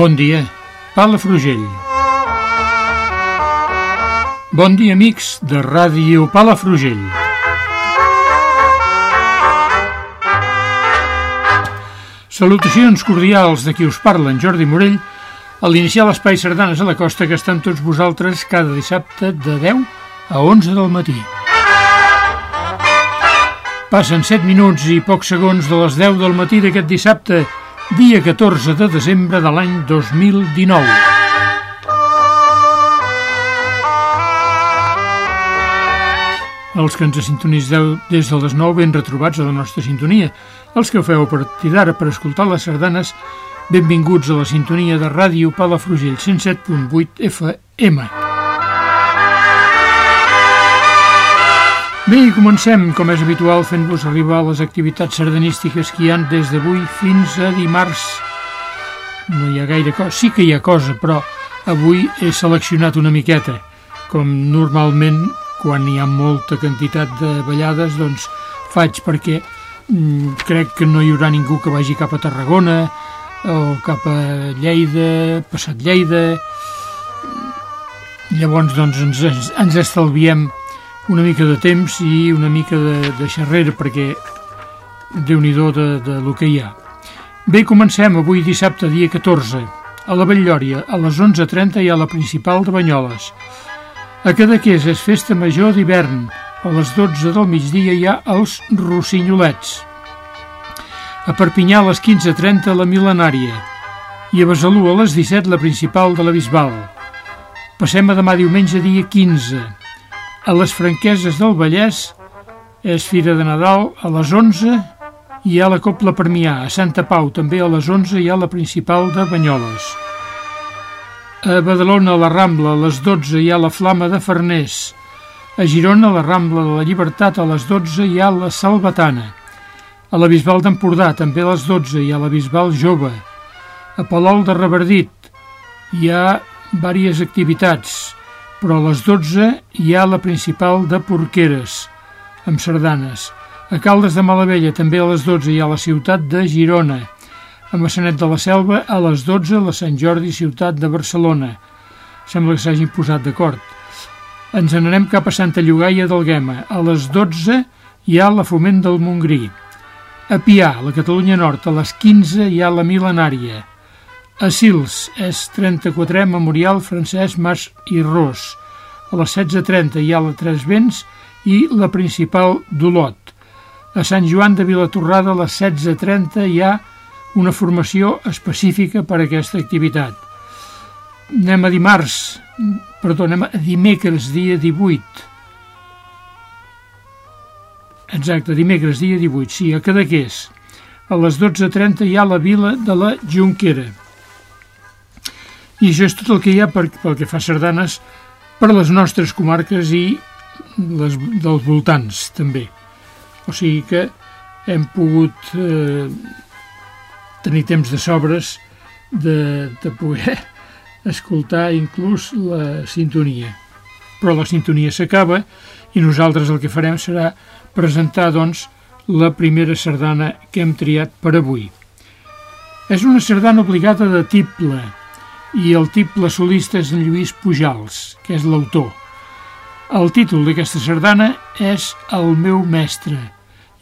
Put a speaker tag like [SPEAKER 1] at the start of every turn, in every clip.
[SPEAKER 1] Bon dia, Palafrugell. Bon dia, amics de Ràdio Palafrugell. Salutacions cordials de qui us parla, en Jordi Morell, a l'iniciar l'Espai Sardanes a la Costa, que estan tots vosaltres cada dissabte de 10 a 11 del matí. Passen 7 minuts i pocs segons de les 10 del matí d'aquest dissabte, dia 14 de desembre de l'any 2019. Els que ens sintonitzeu des de les 9 ben retrobats a la nostra sintonia. Els que ho feu a partir d'ara per escoltar les sardanes, benvinguts a la sintonia de ràdio Palafrugell 107.8 FM. Bé, i comencem, com és habitual, fent-vos arribar les activitats sardanístiques que hi han des d'avui fins a dimarts. No hi ha gaire cosa, sí que hi ha cosa, però avui he seleccionat una miqueta. Com normalment, quan hi ha molta quantitat de ballades, doncs faig perquè mm, crec que no hi haurà ningú que vagi cap a Tarragona o cap a Lleida, passat Lleida. Llavors, doncs, ens, ens estalviem una mica de temps i una mica de, de xerrera perquè déu nhi de, de lo que hi ha. Bé, comencem avui dissabte, dia 14, a la Batllòria, a les 11.30 hi ha la principal de Banyoles. A Cadaqués és festa major d'hivern, a les 12 del migdia hi ha els rossinyolets. A Perpinyà a les 15.30 la mil·lenària i a Besalú a les 17 la principal de la Bisbal. Passem a demà diumenge dia 15, a les Franqueses del Vallès és Fira de Nadal a les 11 i hi ha la Copla Permià. A Santa Pau també a les 11 hi ha la principal de Banyoles. A Badalona, a la Rambla, a les 12 hi ha la Flama de Farners. A Girona, a la Rambla de la Llibertat, a les 12 hi ha la Salvatana. A la Bisbal d'Empordà, també a les 12 hi ha la Bisbal Jove. A Palol de Reverdit hi ha diverses activitats però a les 12 hi ha la principal de Porqueres, amb sardanes. A Caldes de Malavella també a les 12 hi ha la ciutat de Girona. A Massanet de la Selva a les 12 la Sant Jordi ciutat de Barcelona. Sembla que s'hagin posat d'acord. Ens n'anem cap a Santa Llogaia d'Alguema. A les 12 hi ha la Foment del Montgrí. A Pià, la Catalunya Nord, a les 15 hi ha la Milenària. A Sils és 34è Memorial Francesc Mas i Ros. A les 16.30 hi ha la Tres Vents i la principal d'Olot. A Sant Joan de Vilatorrada a les 16.30 hi ha una formació específica per a aquesta activitat. Anem a dimarts, perdó, anem a dimecres, dia 18. Exacte, dimecres, dia 18, sí, a Cadaqués. A les 12.30 hi ha la vila de la Junquera. I això és tot el que hi ha per, pel que fa sardanes per les nostres comarques i les dels voltants, també. O sigui que hem pogut eh, tenir temps de sobres de, de poder escoltar inclús la sintonia. Però la sintonia s'acaba i nosaltres el que farem serà presentar, doncs, la primera sardana que hem triat per avui. És una sardana obligada de tiple i el tiple solista és en Lluís Pujals, que és l'autor. El títol d'aquesta sardana és El meu mestre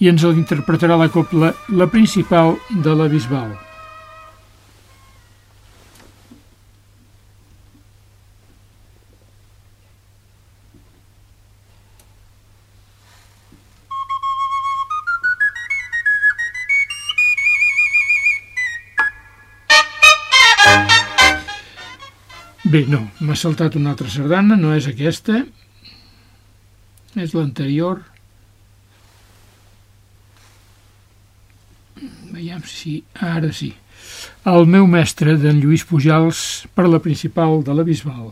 [SPEAKER 1] i ens l'interpretarà la copla La Principal de la Bisbal. M'ha saltat una altra sardana, no és aquesta, és l'anterior. Veiem si ara sí. El meu mestre, d'en Lluís Pujals, per la principal de la Bisbal.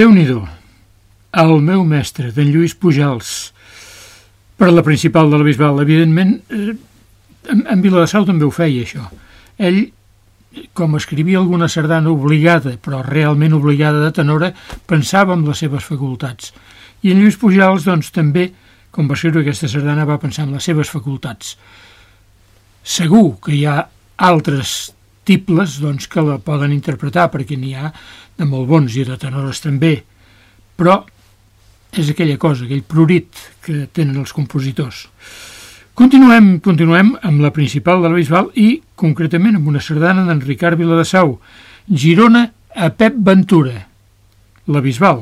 [SPEAKER 1] Déu nhi El meu mestre, d'en Lluís Pujals, per la principal de la Bisbal. Evidentment, eh, en, Viladasau també ho feia, això. Ell, com escrivia alguna sardana obligada, però realment obligada de tenora, pensava en les seves facultats. I en Lluís Pujals, doncs, també, com va escriure aquesta sardana, va pensar en les seves facultats. Segur que hi ha altres tibles doncs, que la poden interpretar, perquè n'hi ha de molt bons i de tenores també, però és aquella cosa, aquell prurit que tenen els compositors. Continuem, continuem amb la principal de la Bisbal i, concretament, amb una sardana d'en Ricard Viladasau, Girona a Pep Ventura, la Bisbal.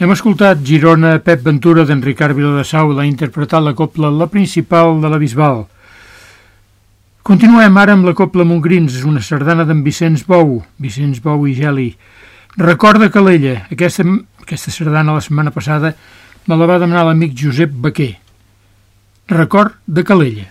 [SPEAKER 1] Hem escoltat Girona Pep Ventura d'en Ricard Viladasau, l'ha interpretat la copla La Principal de la Bisbal. Continuem ara amb la copla Montgrins, és una sardana d'en Vicenç Bou, Vicenç Bou i Geli. Recorda Calella, aquesta, aquesta sardana la setmana passada me la va demanar l'amic Josep Baquer. Record de Calella.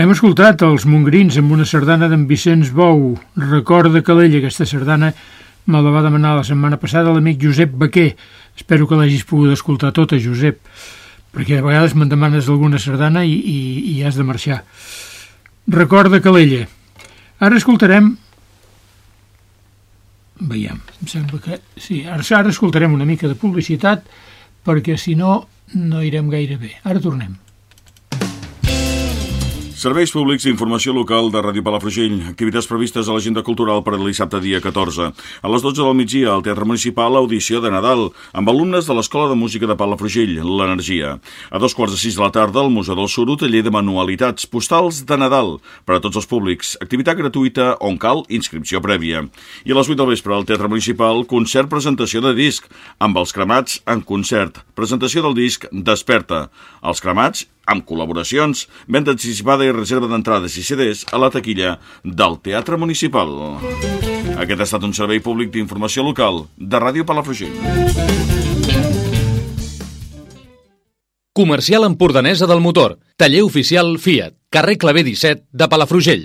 [SPEAKER 1] Hem escoltat els mongrins amb una sardana d'en Vicenç Bou. Recorda Calella, aquesta sardana me la va demanar la setmana passada l'amic Josep Baquer. Espero que l'hagis pogut escoltar tota, Josep, perquè a vegades me'n demanes alguna sardana i, i, i has de marxar. Recorda Calella. Ara escoltarem veiem. Em sembla que sí. Ara, ara escoltarem una mica de publicitat perquè si no, no irem gaire bé. Ara tornem.
[SPEAKER 2] Serveis públics d'informació local de Ràdio Palafrugell. Activitats previstes a l'agenda cultural per a dissabte dia 14. A les 12 del migdia, al Teatre Municipal, audició de Nadal, amb alumnes de l'Escola de Música de Palafrugell, l'Energia. A dos quarts de sis de la tarda, al Museu del Suro, taller de manualitats, postals de Nadal, per a tots els públics. Activitat gratuïta on cal inscripció prèvia. I a les 8 del vespre, al Teatre Municipal, concert presentació de disc, amb els cremats en concert. Presentació del disc Desperta. Els cremats amb col·laboracions, venda anticipada i reserva d'entrades i CDs a la taquilla del Teatre Municipal. Aquest ha estat un servei públic d'informació local de Ràdio Palafrugell.
[SPEAKER 3] Comercial Empordanesa del Motor. Taller oficial Fiat. Carrer Clavé 17 de Palafrugell.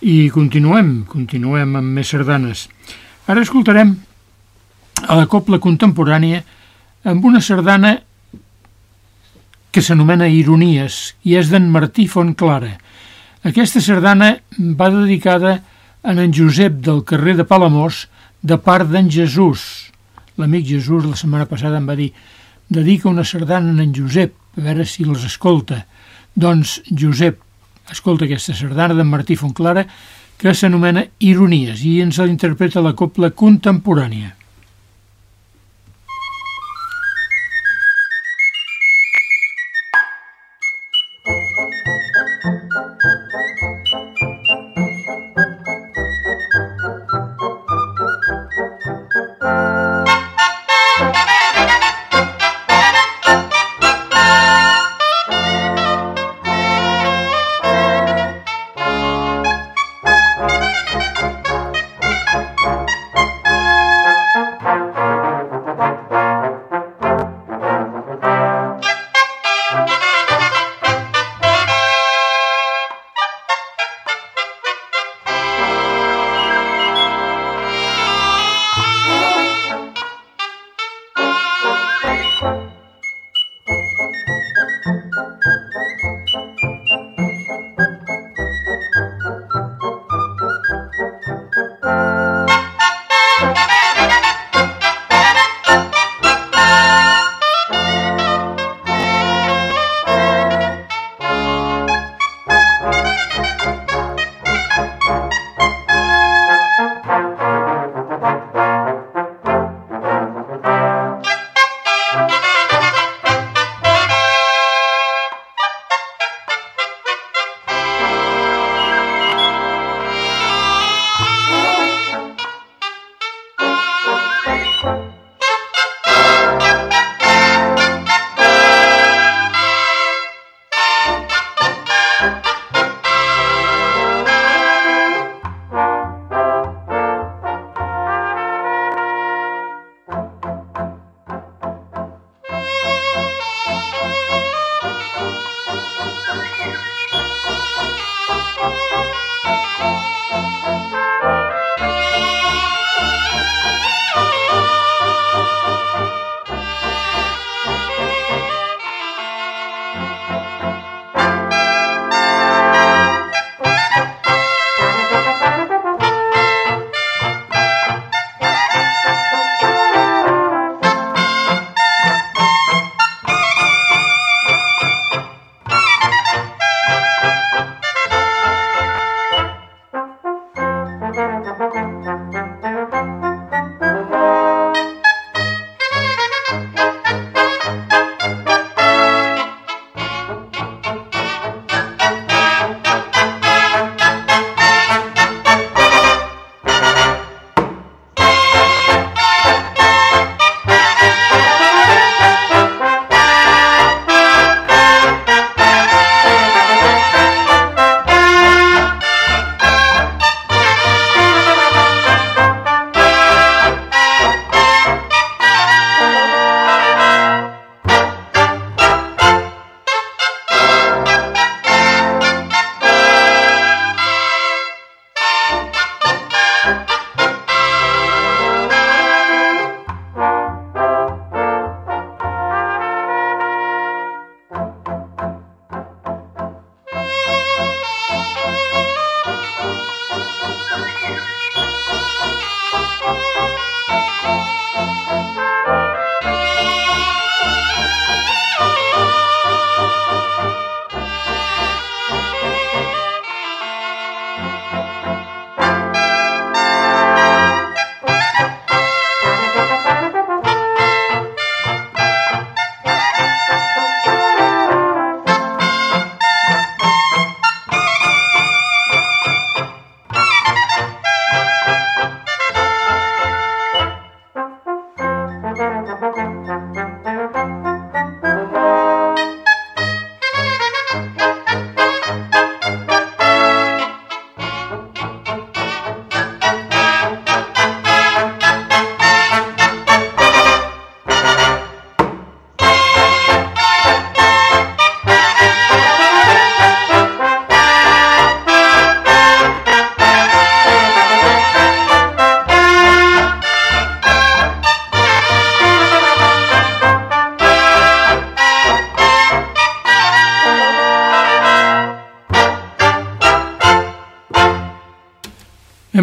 [SPEAKER 1] I continuem, continuem amb més sardanes. Ara escoltarem a la copla contemporània amb una sardana que s'anomena Ironies i és d'en Martí Fontclara. Aquesta sardana va dedicada a en Josep del carrer de Palamós de part d'en Jesús. L'amic Jesús la setmana passada em va dir dedica una sardana a en Josep, a veure si els escolta. Doncs Josep, escolta aquesta sardana d'en Martí Fontclara que s'anomena Ironies i ens la interpreta la copla contemporània.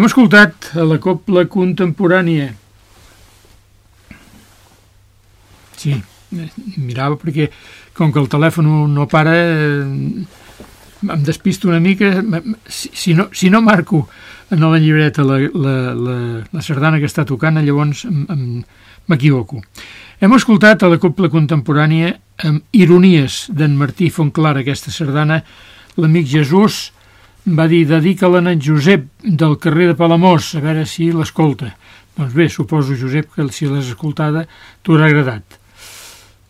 [SPEAKER 1] Escoltat a la copla contemporània. Sí, mirava perquè com que el telèfon no para em despisto una mica si, si, no, si no marco en la llibreta la, la, la, la sardana que està tocant llavors m'equivoco hem escoltat a la copla contemporània amb ironies d'en Martí Fontclar aquesta sardana l'amic Jesús va dir dedica-la a Josep del carrer de Palamós a veure si l'escolta doncs bé, suposo Josep que si l'has escoltada t'haurà agradat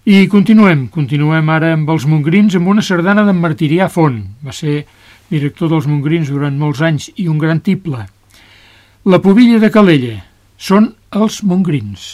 [SPEAKER 1] i continuem, continuem ara amb els Mongrins amb una sardana d'en Martirià Font. Va ser director dels Mongrins durant molts anys i un gran tiple. La pobilla de Calella són els Mongrins.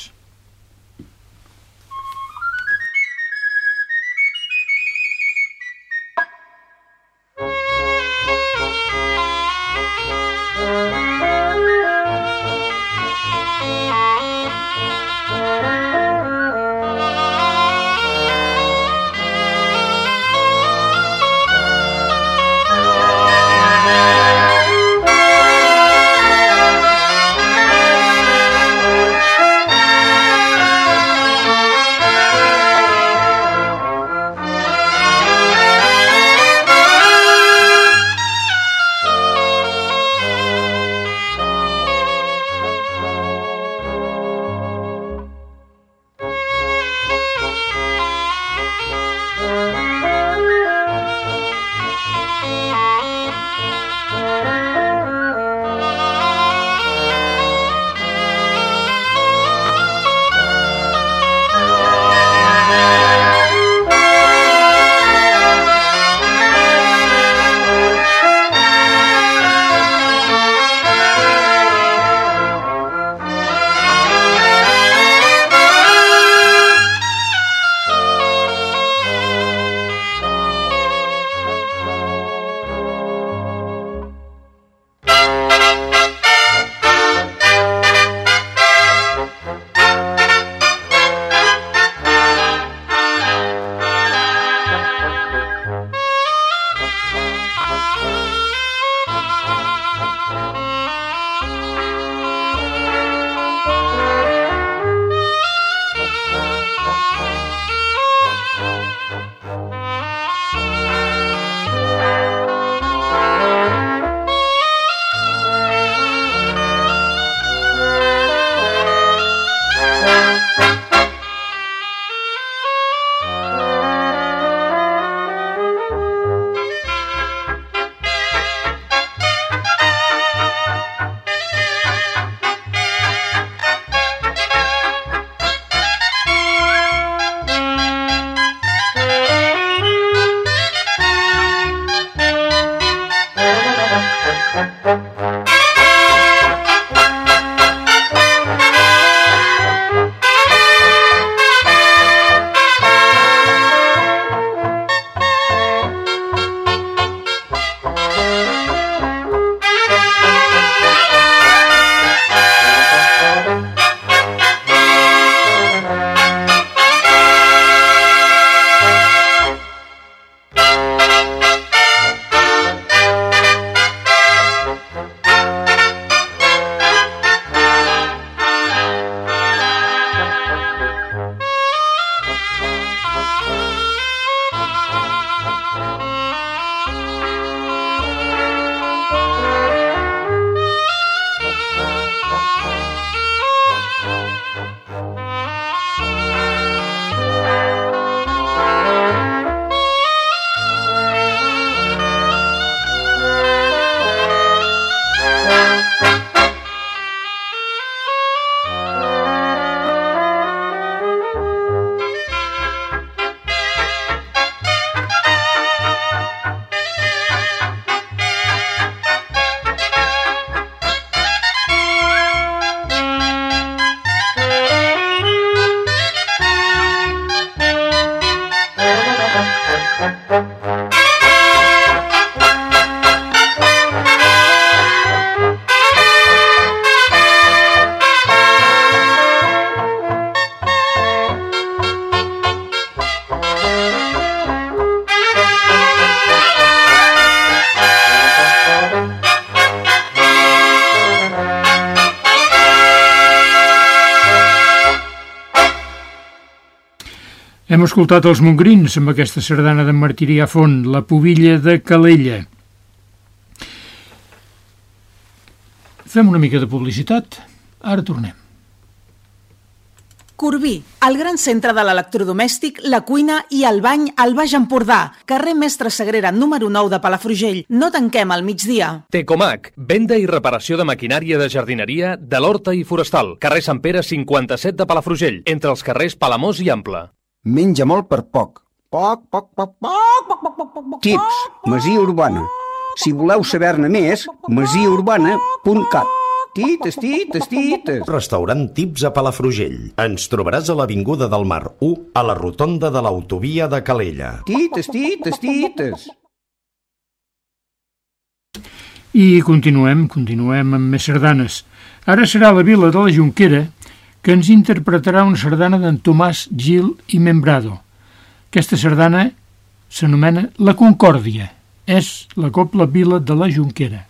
[SPEAKER 1] Thank. Hem escoltat els mongrins amb aquesta sardana de Martirià Font, la pobilla de Calella. Fem una mica de publicitat, ara tornem.
[SPEAKER 4] Corbí, el gran centre de l'electrodomèstic, la cuina i el bany al Baix Empordà, carrer Mestre Sagrera número 9 de Palafrugell. No tanquem al migdia.
[SPEAKER 3] Tecomac, venda i reparació de maquinària de jardineria de l'Horta i Forestal, carrer Sant Pere 57 de Palafrugell, entre els carrers Palamós i Ample.
[SPEAKER 5] Menja molt per poc. Poc, poc, poc, poc, poc, poc, poc, poc. Tips, Masia Urbana. Si voleu saber-ne més, masiaurbana.cat. Tites, tites, tites.
[SPEAKER 6] Restaurant Tips a Palafrugell. Ens trobaràs a l'Avinguda del Mar 1, a la rotonda de l'autovia de Calella.
[SPEAKER 5] Tites, tites, tites.
[SPEAKER 1] I continuem, continuem amb més sardanes. Ara serà la vila de la Junquera que ens interpretarà una sardana d'en Tomàs Gil i Membrado. Aquesta sardana s'anomena La Concòrdia. És la Copla Vila de la Junquera.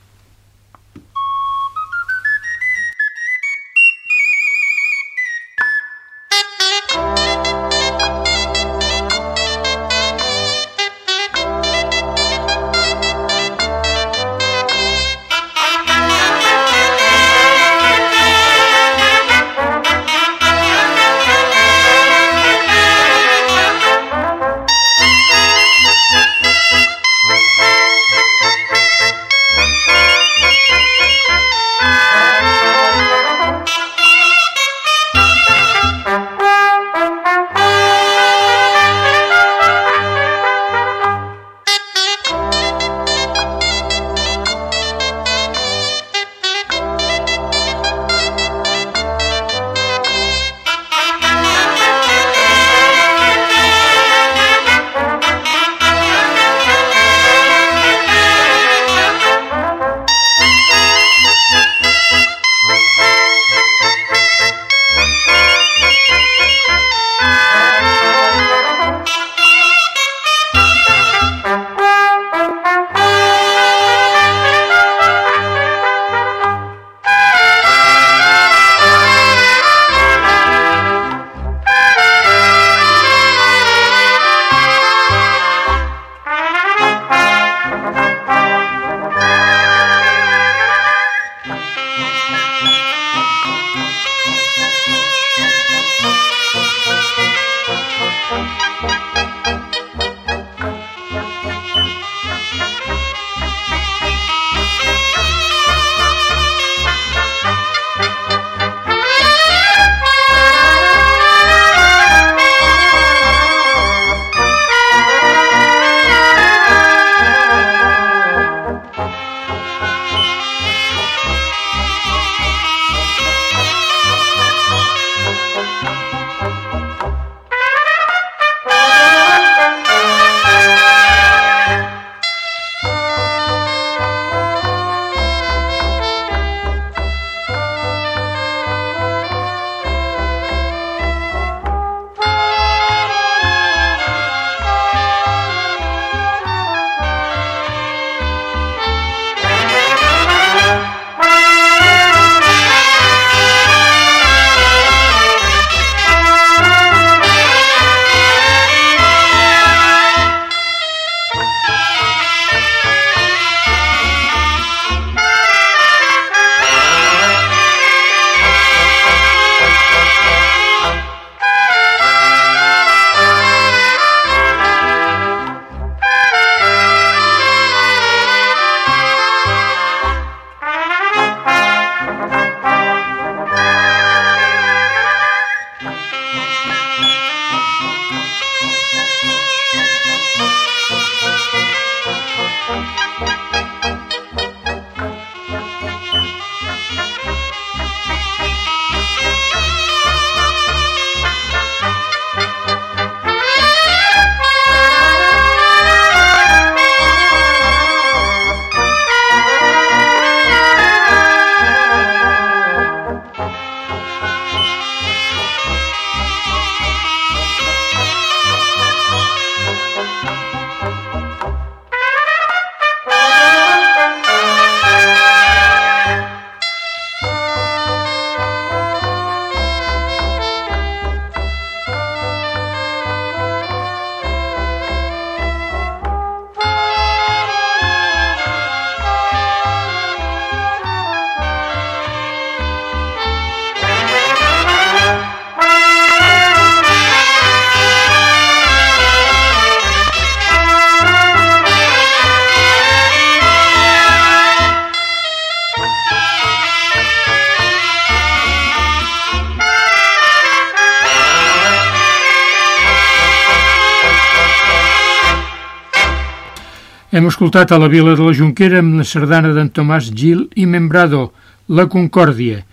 [SPEAKER 1] Hem escoltat a la Vila de la Junquera amb la sardana d'en Tomàs Gil i Membrado, La Concòrdia.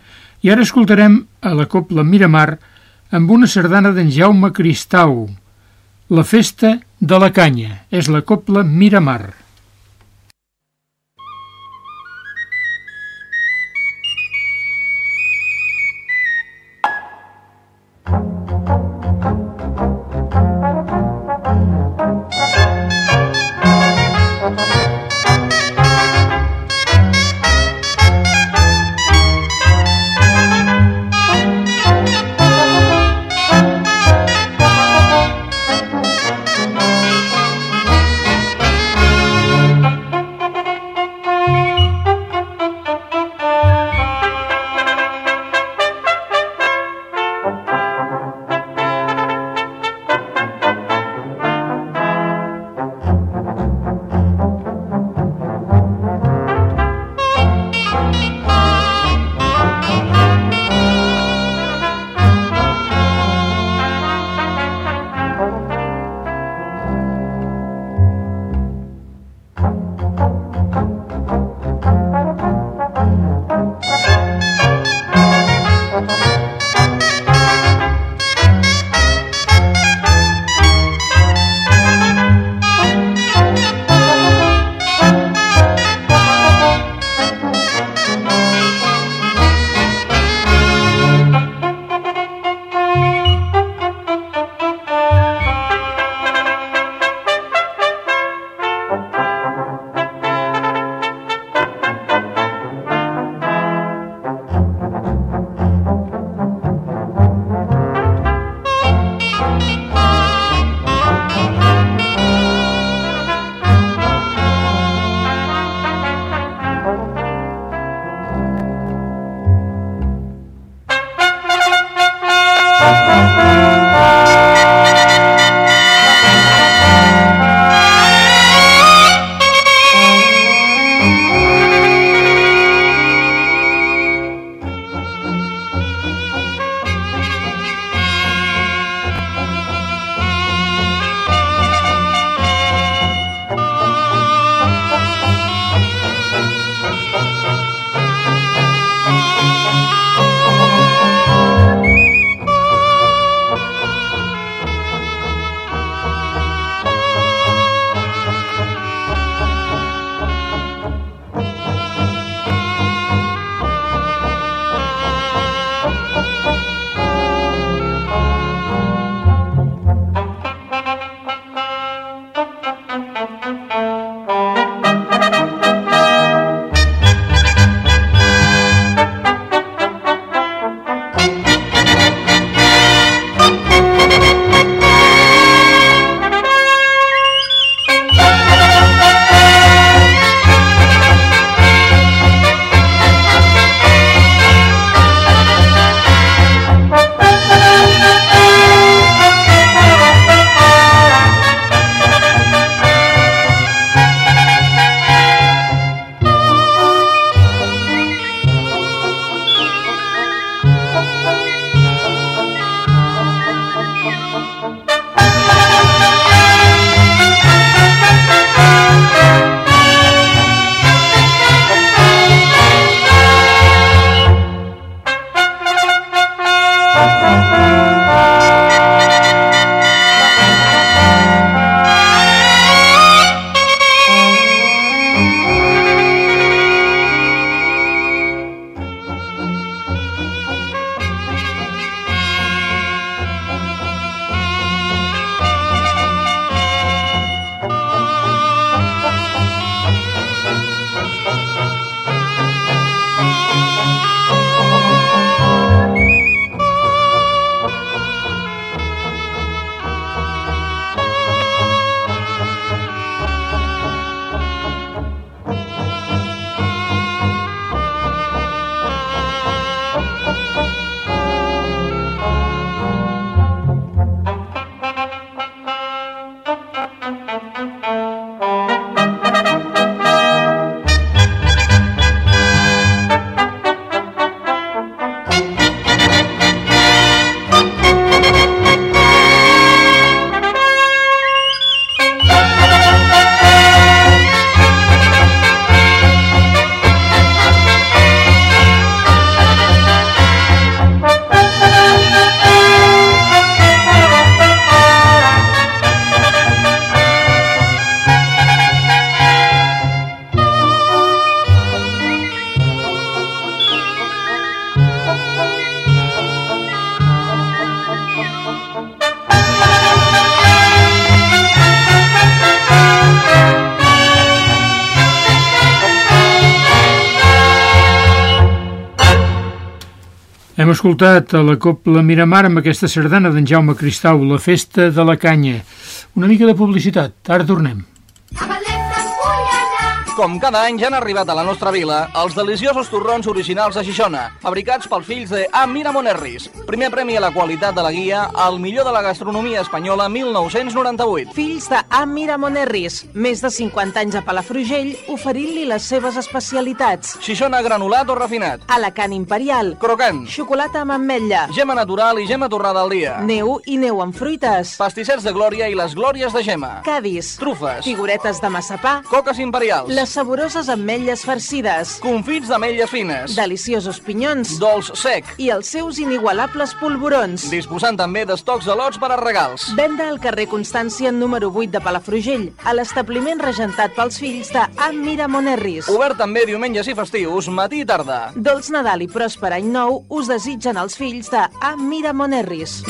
[SPEAKER 1] I ara escoltarem a la Copla Miramar amb una sardana d'en Jaume Cristau, La Festa de la Canya. És la Copla Miramar. Escoltat a la Copla Miramar amb aquesta sardana d'en Jaume Cristau, la festa de la canya. Una mica de publicitat, ara tornem.
[SPEAKER 7] Com cada any ja han arribat a la nostra vila els deliciosos torrons originals de Xixona, fabricats pels fills de A. Mira Monerris. Primer premi a la qualitat de la guia al millor de la gastronomia espanyola 1998.
[SPEAKER 4] Fills de A. Mira Monerris, més de 50 anys a Palafrugell, oferint-li les seves especialitats.
[SPEAKER 7] Xixona granulat o refinat.
[SPEAKER 4] Alacant imperial,
[SPEAKER 7] Crocant.
[SPEAKER 4] xocolata amb ametlla,
[SPEAKER 7] Gema natural i gema torrada al dia.
[SPEAKER 4] neu i neu amb fruites,
[SPEAKER 7] Pastissets de glòria i les glòries de gema.
[SPEAKER 4] cadis,
[SPEAKER 7] Trufes.
[SPEAKER 4] figuretes de massapà,
[SPEAKER 7] Coques imperials.
[SPEAKER 4] les saboroses ametlles farcides,
[SPEAKER 7] Confits d'ametlles fines.
[SPEAKER 4] deliciosos pinyons
[SPEAKER 7] Dolç sec.
[SPEAKER 4] i els seus inigualables polvorons.
[SPEAKER 7] Disposant també d'estocs de lots per a regals.
[SPEAKER 4] Venda al carrer Constància número 8 de Palafrugell, a l'establiment regentat pels fills de A. Mira Monerris.
[SPEAKER 7] Obert també diumenges i festius, matí i tarda.
[SPEAKER 4] Dolç Nadal i pròsper any nou us desitgen els fills de A. Mira Monerris.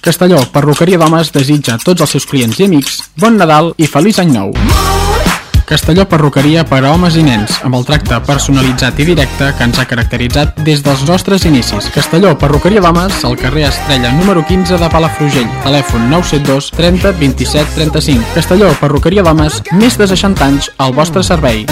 [SPEAKER 8] Castelló, perruqueria d'homes, desitja a tots els seus clients i amics bon Nadal i feliç any nou. Castelló Perruqueria per a homes i nens, amb el tracte personalitzat i directe que ens ha caracteritzat des dels nostres inicis. Castelló Perruqueria d'homes, al carrer Estrella número 15 de Palafrugell, telèfon 972 30 27 35. Castelló Perruqueria d'homes, més de 60 anys al vostre servei.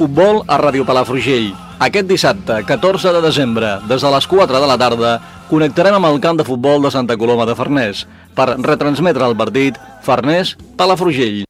[SPEAKER 7] Futbol a Ràdio Palafrugell. Aquest dissabte, 14 de desembre, des de les 4 de la tarda, connectarem amb el camp de futbol de Santa Coloma de Farners per retransmetre el partit Farners-Palafrugell.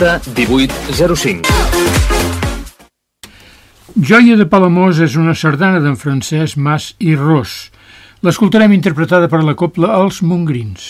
[SPEAKER 3] 18 05.
[SPEAKER 1] Joia de Palamós és una sardana d'en Francesc Mas i Ros. L'escoltarem interpretada per la copla Els Mongrins.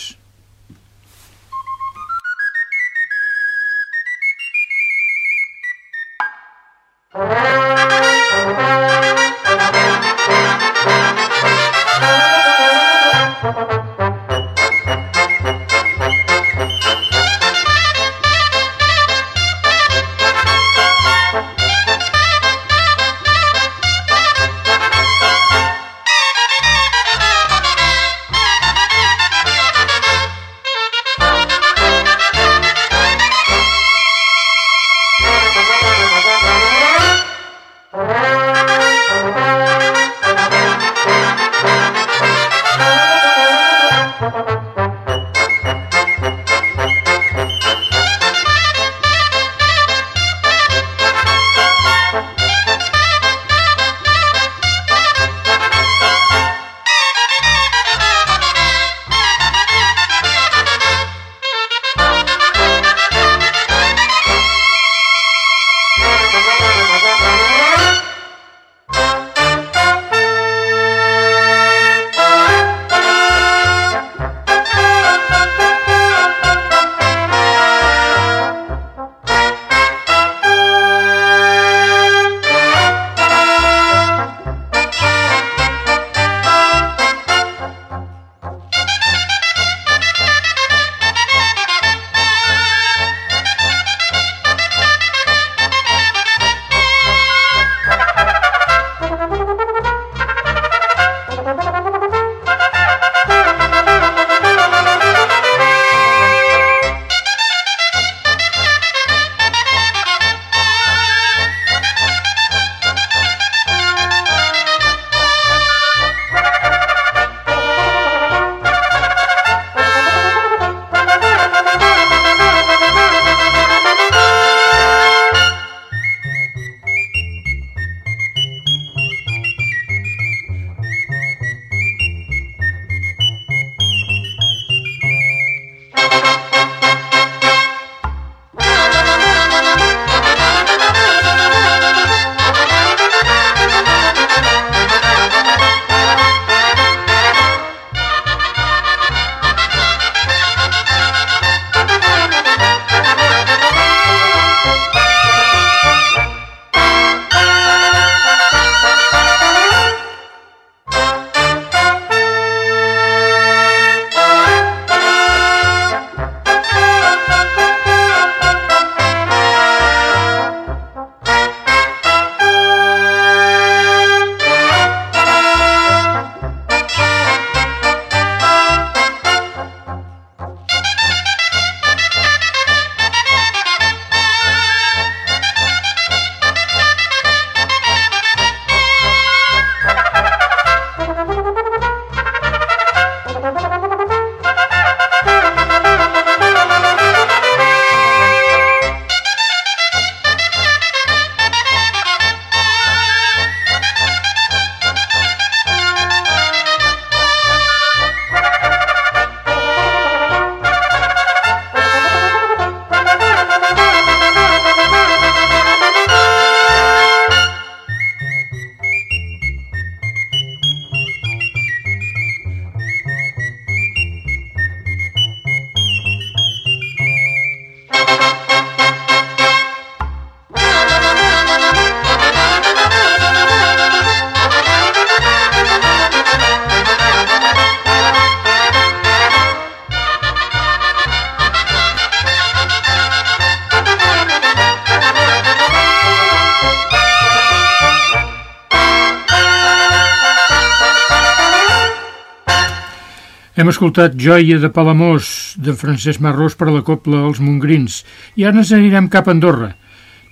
[SPEAKER 1] Hem escoltat Joia de Palamós, de Francesc Marrós per a la Copla Els Mongrins, i ara ens anirem cap a Andorra.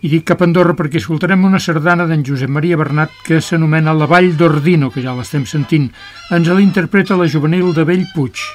[SPEAKER 1] I dic cap a Andorra perquè escoltarem una sardana d'en Josep Maria Bernat que s'anomena La Vall d'Ordino, que ja l'estem sentint. Ens l'interpreta la juvenil de Bellpuig. Puig.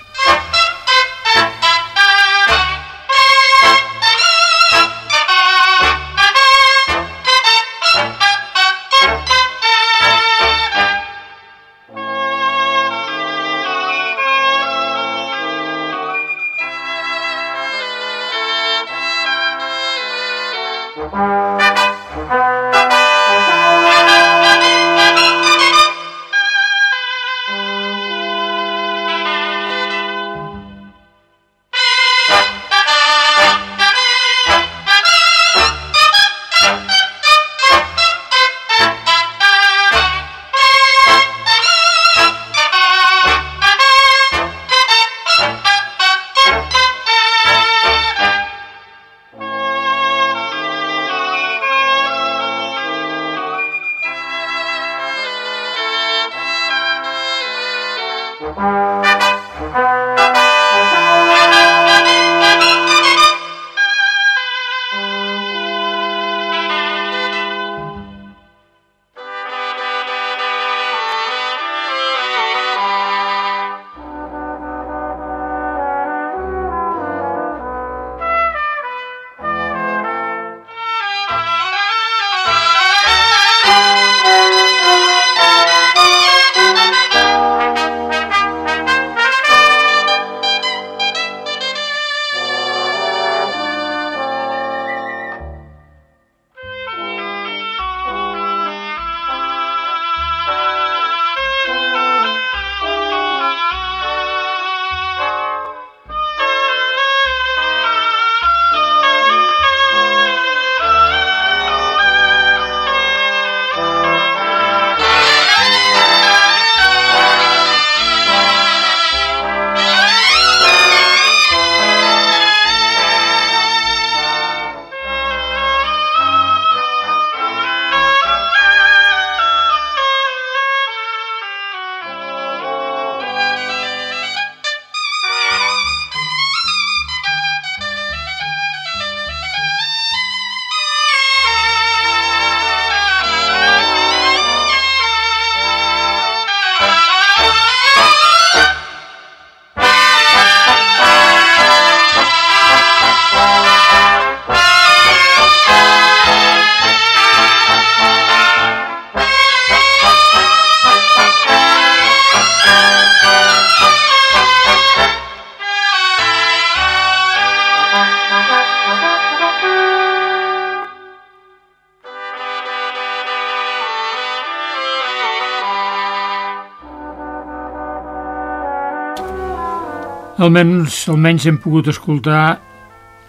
[SPEAKER 1] Almenys, almenys hem pogut escoltar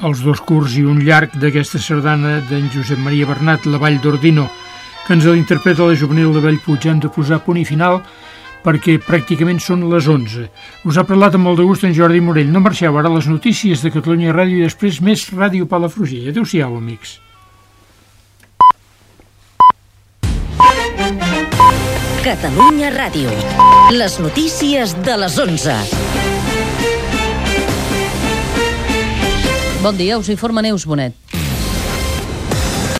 [SPEAKER 1] els dos curts i un llarg d'aquesta sardana d'en Josep Maria Bernat, La Vall d'Ordino, que ens l'interpreta la juvenil de Bellpuig. Hem de posar punt i final perquè pràcticament són les 11. Us ha parlat amb molt de gust en Jordi Morell. No marxeu ara les notícies de Catalunya Ràdio i després més Ràdio Palafrugell. Adéu-siau, amics.
[SPEAKER 9] Catalunya Ràdio. Les notícies de les 11.
[SPEAKER 10] Bon dia, us informa Neus Bonet.